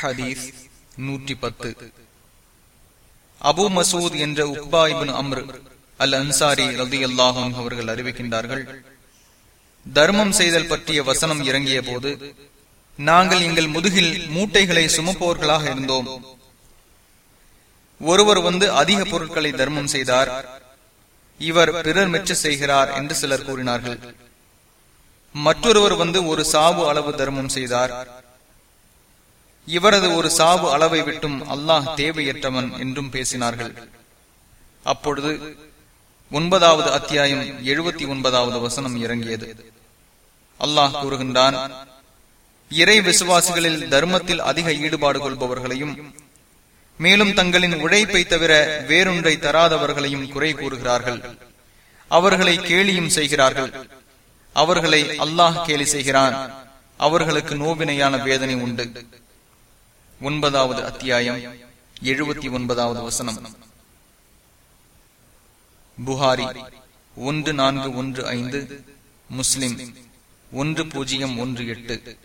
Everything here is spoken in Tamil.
ஹதீஸ் நூற்றி பத்து அபு மசூத் என்ற உக்பாயிபின் அம்ரு அல் அன்சாரி ரதி அல்லாஹும் அவர்கள் அறிவிக்கின்றார்கள் தர்மம் செய்தல் பற்றிய வசனம் இறங்கிய போது நாங்கள் எங்கள் முதுகில் மூட்டைகளை சுமப்போர்களாக இருந்தோம். ஒருவர் வந்து அதிக பொருட்களை தர்மம் செய்தார். இவர் பிறர் மெச்ச செய்கிறார் என்று சிலர் கூறினார்கள். மற்றொருவர் வந்து ஒரு சாவு அளவு தர்மம் செய்தார். இவரது ஒரு சாவு அளவை விட்டும் அல்லாஹ் தேவையற்றவன் என்றும் பேசினார்கள். அப்பொழுது ஒன்பதாவது அத்தியாயம் எழுபத்தி ஒன்பதாவது வசனம் இறங்கியது. அல்லாஹ் கூறுகின்றான் இறை விசுவாசிகளில் தர்மத்தில் அதிக ஈடுபாடு கொள்பவர்களையும் மேலும் தங்களின் உழைப்பை தவிர வேறொன்றை தராதவர்களையும் குறை கூறுகிறார்கள். அவர்களை கேலியும் செய்கிறார்கள். அவர்களை அல்லாஹ் கேலி செய்கிறான். அவர்களுக்கு நோவினையான வேதனை உண்டு. ஒன்பதாவது அத்தியாயம் எழுபத்தி ஒன்பதாவது வசனம். புகாரி ஒன்று நான்கு ஒன்று ஐந்து முஸ்லிம் ஒன்று பூஜ்ஜியம் ஒன்று எட்டு.